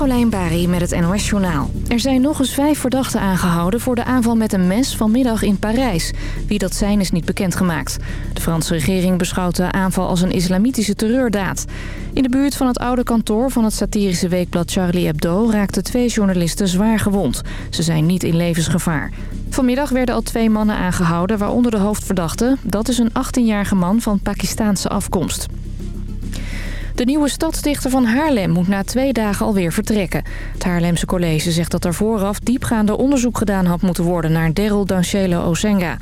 Carolijn Bari met het NOS Journaal. Er zijn nog eens vijf verdachten aangehouden voor de aanval met een mes vanmiddag in Parijs. Wie dat zijn is niet bekendgemaakt. De Franse regering beschouwt de aanval als een islamitische terreurdaad. In de buurt van het oude kantoor van het satirische weekblad Charlie Hebdo... raakten twee journalisten zwaar gewond. Ze zijn niet in levensgevaar. Vanmiddag werden al twee mannen aangehouden, waaronder de hoofdverdachte. Dat is een 18-jarige man van Pakistaanse afkomst. De nieuwe stadsdichter van Haarlem moet na twee dagen alweer vertrekken. Het Haarlemse college zegt dat er vooraf diepgaande onderzoek gedaan had moeten worden... naar Daryl Dancelo Osenga.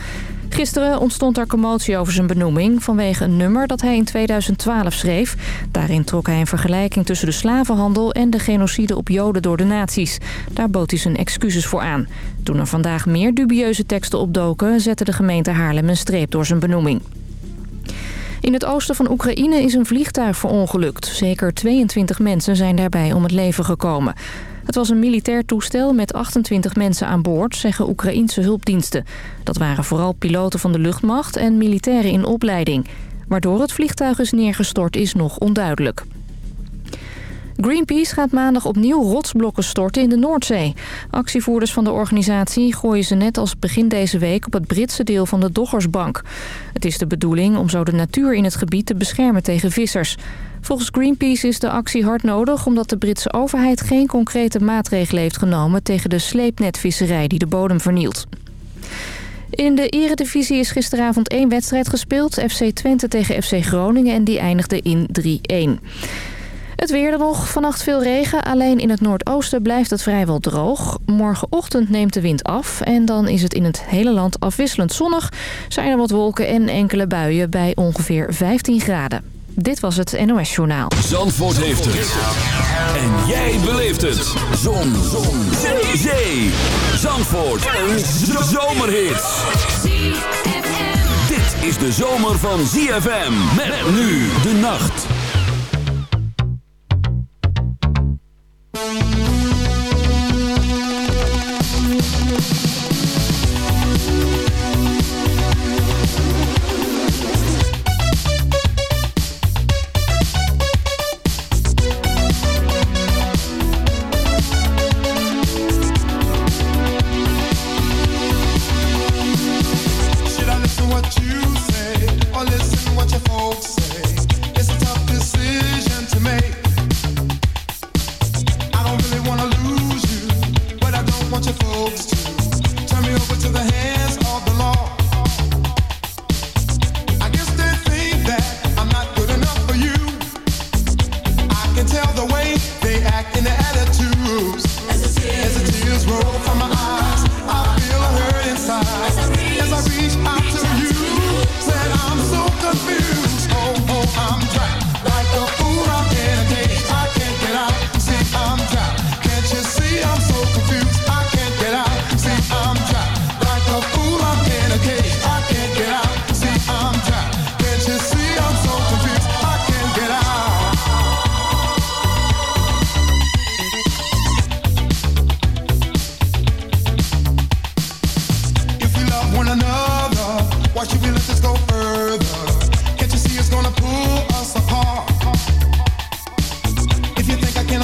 Gisteren ontstond er commotie over zijn benoeming vanwege een nummer dat hij in 2012 schreef. Daarin trok hij een vergelijking tussen de slavenhandel en de genocide op joden door de nazi's. Daar bood hij zijn excuses voor aan. Toen er vandaag meer dubieuze teksten opdoken, zette de gemeente Haarlem een streep door zijn benoeming. In het oosten van Oekraïne is een vliegtuig verongelukt. Zeker 22 mensen zijn daarbij om het leven gekomen. Het was een militair toestel met 28 mensen aan boord, zeggen Oekraïense hulpdiensten. Dat waren vooral piloten van de luchtmacht en militairen in opleiding. Waardoor het vliegtuig is neergestort is nog onduidelijk. Greenpeace gaat maandag opnieuw rotsblokken storten in de Noordzee. Actievoerders van de organisatie gooien ze net als begin deze week op het Britse deel van de Doggersbank. Het is de bedoeling om zo de natuur in het gebied te beschermen tegen vissers. Volgens Greenpeace is de actie hard nodig omdat de Britse overheid geen concrete maatregelen heeft genomen tegen de sleepnetvisserij die de bodem vernielt. In de eredivisie is gisteravond één wedstrijd gespeeld. FC Twente tegen FC Groningen en die eindigde in 3-1. Het weer er nog. Vannacht veel regen. Alleen in het noordoosten blijft het vrijwel droog. Morgenochtend neemt de wind af. En dan is het in het hele land afwisselend zonnig. Zijn er wat wolken en enkele buien bij ongeveer 15 graden. Dit was het NOS Journaal. Zandvoort heeft het. En jij beleeft het. Zon. Zon. Zee. Zandvoort. Een zomerhit. Dit is de zomer van ZFM. Met nu de nacht. On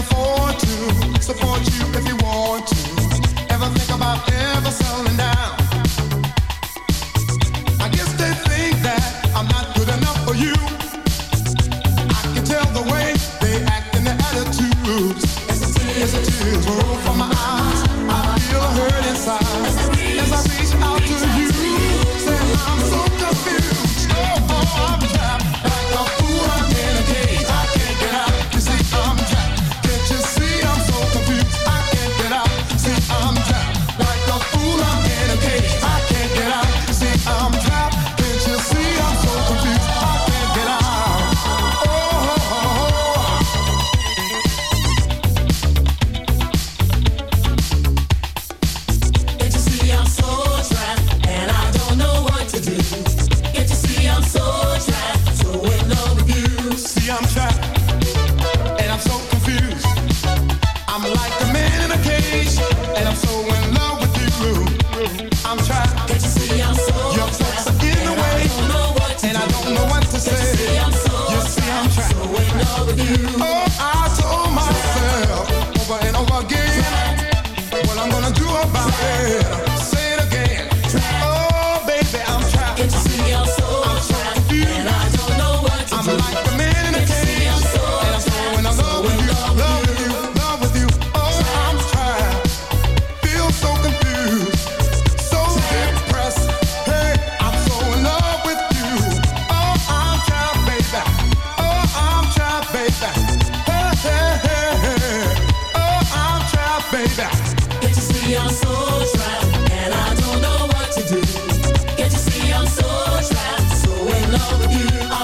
afford to support you. love you.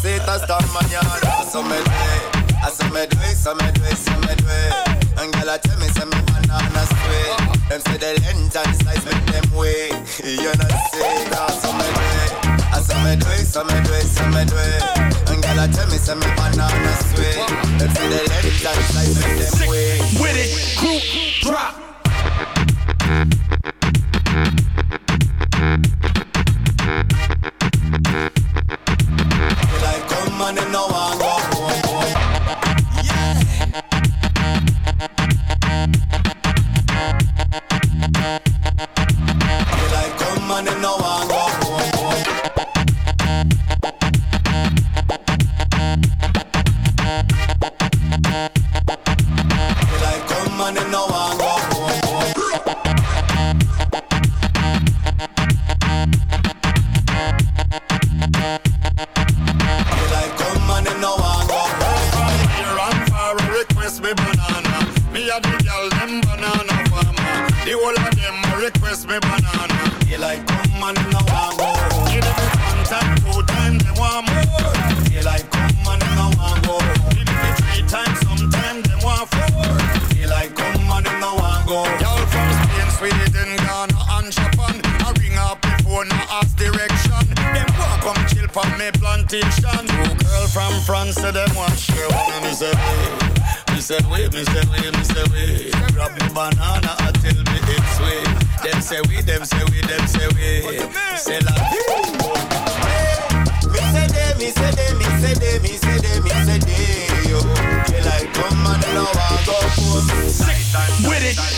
Zit ta star mañana. Eso me duele, eso me duele, eso me duele, eso me duele. And girl, tell me, say me banana sweet. Them say the length and size make them wait. you know say that so me do it. Say me do it, me do it, me tell me, me banana sweet. Them say the and size make. With it, group drop. know I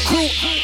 crew,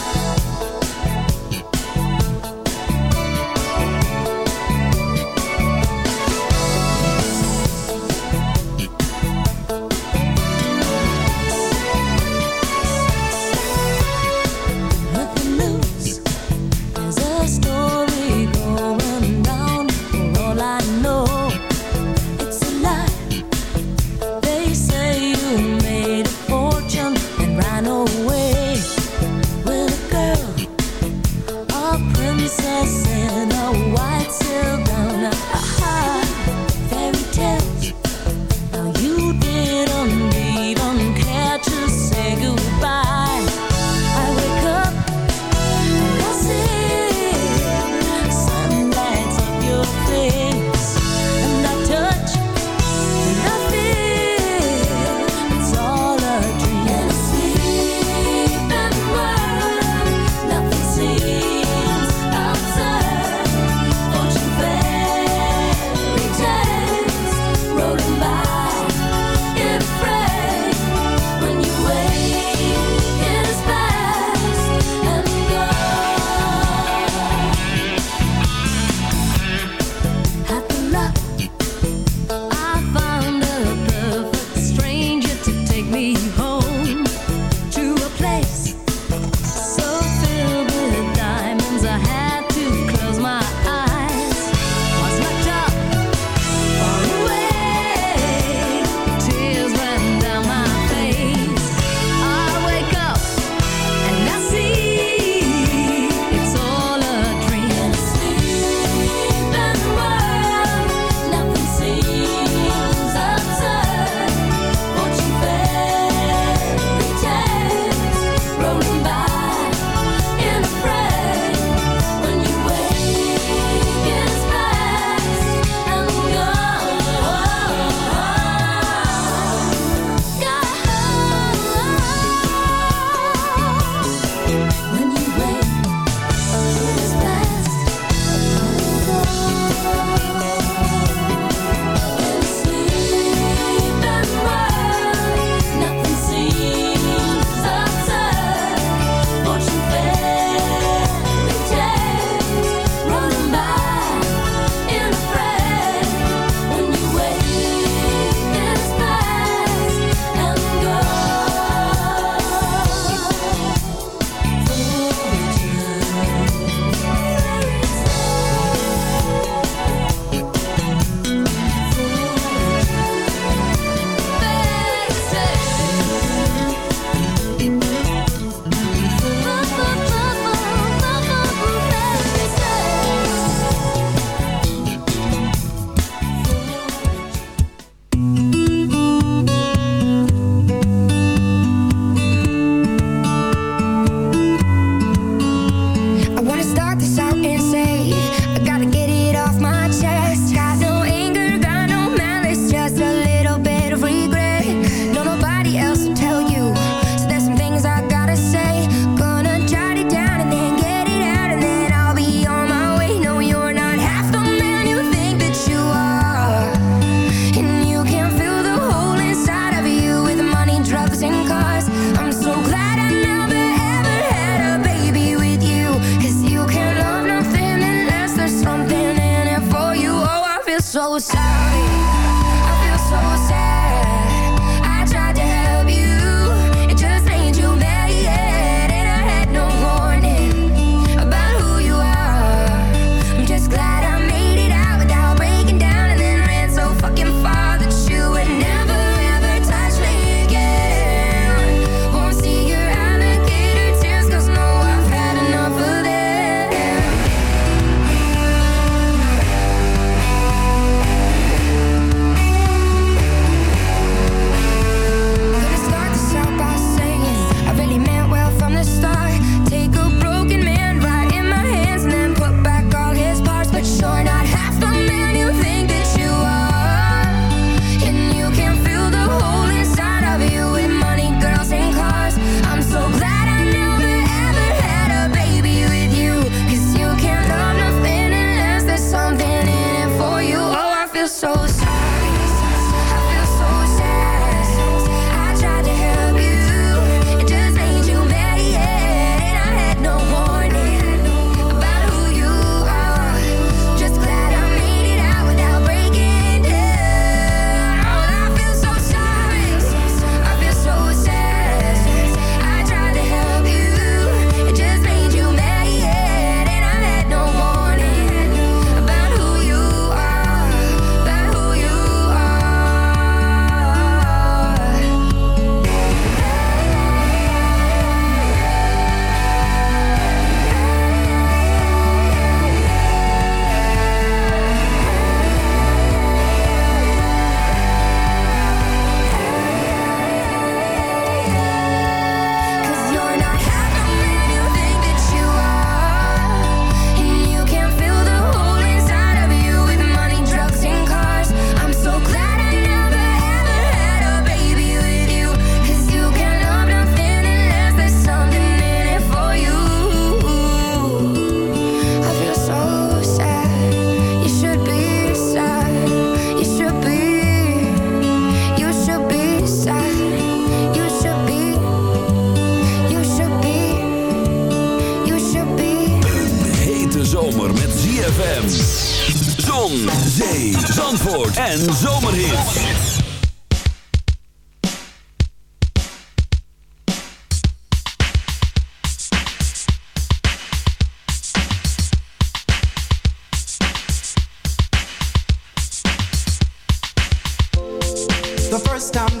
The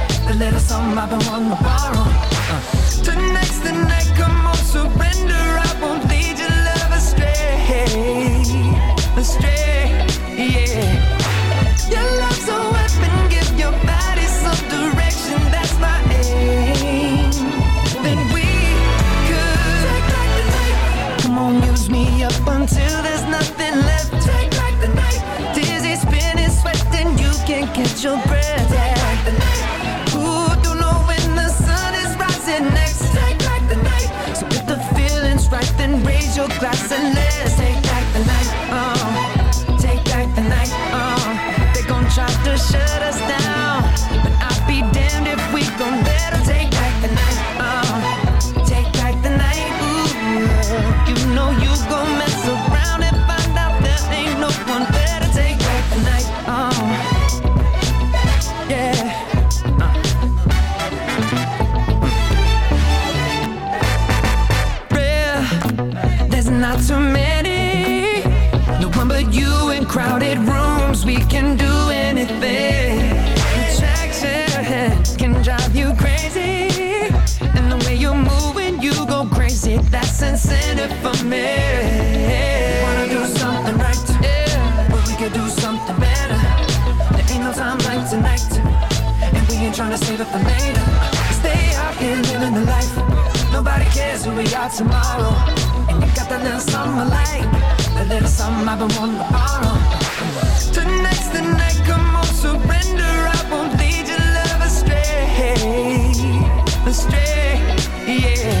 a little something I've been wanting to borrow. Uh. Tonight's the night, come on, surrender. I won't lead your love astray, astray, yeah. Your love's a weapon, give your body some direction. That's my aim. Then we could the night. Come on, use me up until there's nothing left. The night, dizzy, spinning, sweating, you can't catch your breath glass and let's take back the night. trying to save it for later. Stay out here living the life. Nobody cares who we are tomorrow. And you got that little something I like, that little something I've been wanting to borrow. Tonight's the night, come on, surrender. I won't lead your love astray, astray, yeah.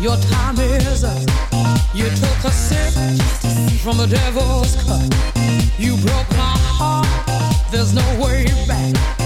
Your time is up. You took a sip from the devil's cup. You broke my heart. There's no way back.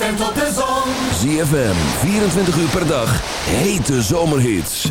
atent op de zon. ZFM, 24 uur per dag, hete zomerhits.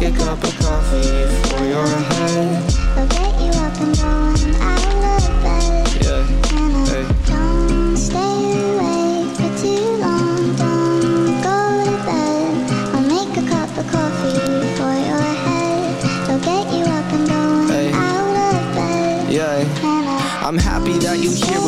Make a cup of coffee for your head. I'll get you up and going out of bed. Yeah, hey. Don't stay awake for too long. Don't go to bed. I'll make a cup of coffee for your head. I'll get you up and going Hey. out of bed. Yeah. I'm happy that you're here with me.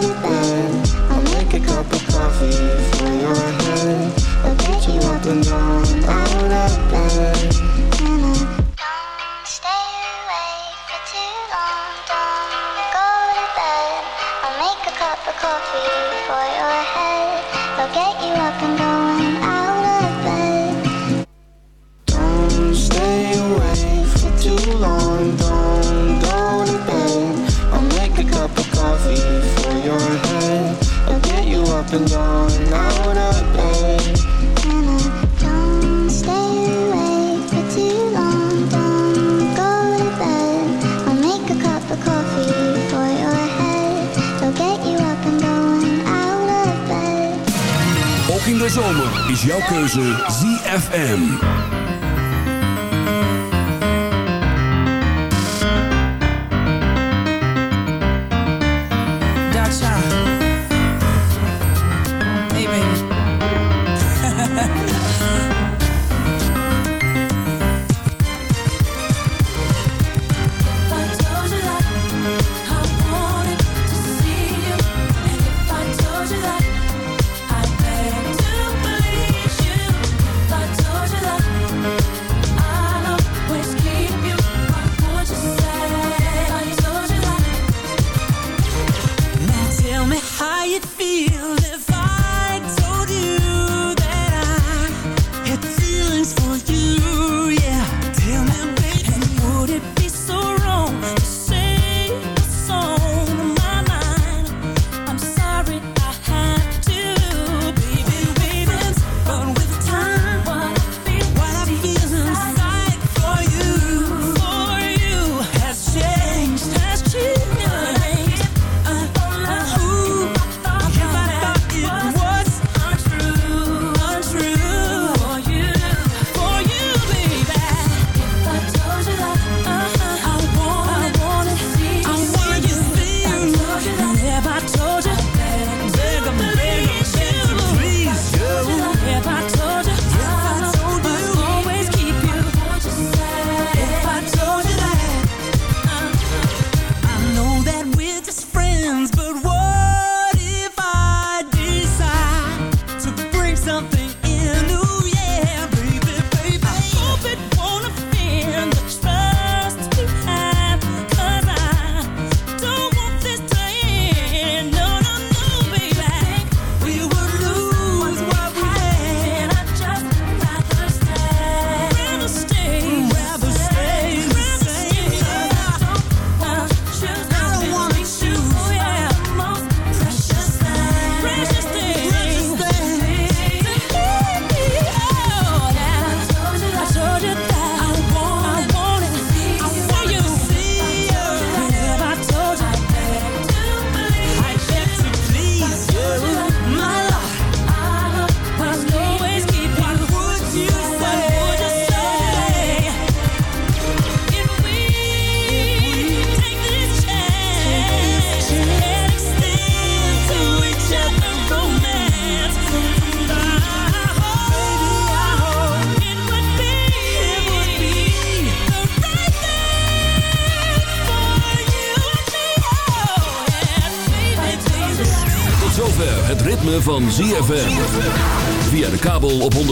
I'll make a cup of coffee for your head. I'll get you up and down, out of bed. Stay awake for too long. Don't go to bed. I'll make a cup of coffee for your head. I'll get you up and going is jouw keuze ZFM.